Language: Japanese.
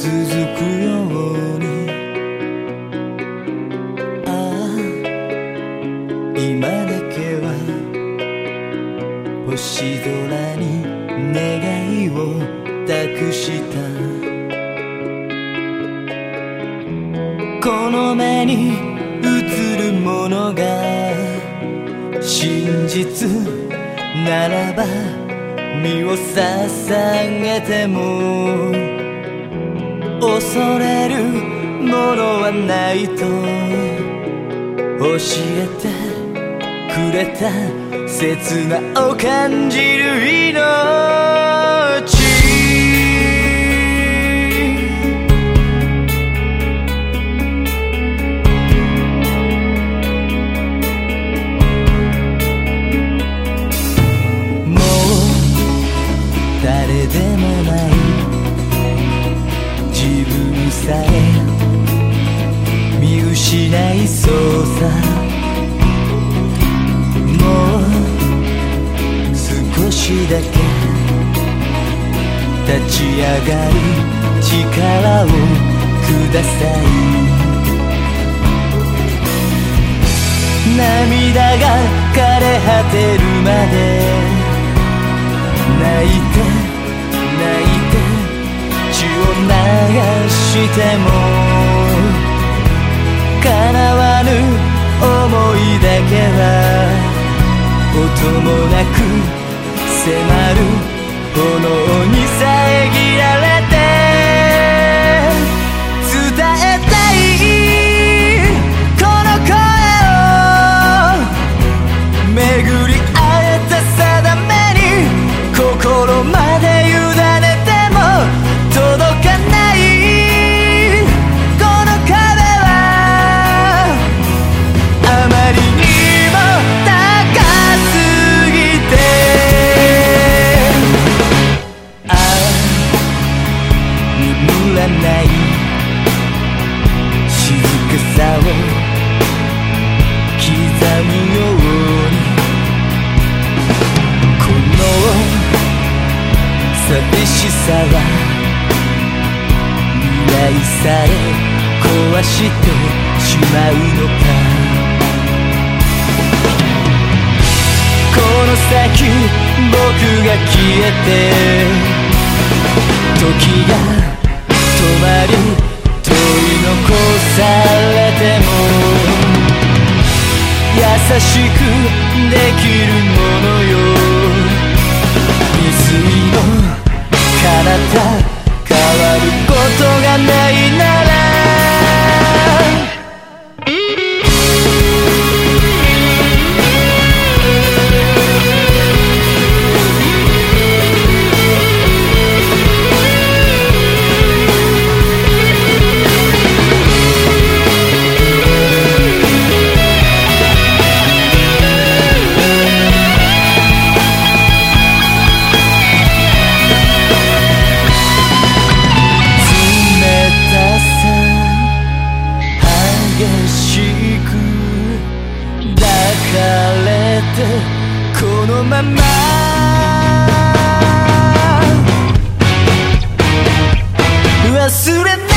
続くように。ああ今だけは星空に願いを託した。この目に映るものが真実ならば身を捧げても。恐れるものはないと教えてくれた切なを感じる命。もう誰でもない。自分さえ見失いそうさもう少しだけ立ち上がる力をください。涙が枯れ果てるまで泣いてを流しても叶わぬ思いだけは音もなく迫る炎に遮寂しさは未来さえ壊してしまうのかこの先僕が消えて時が止まり問い残されても優しくできるものよ。水の体このまま。忘れて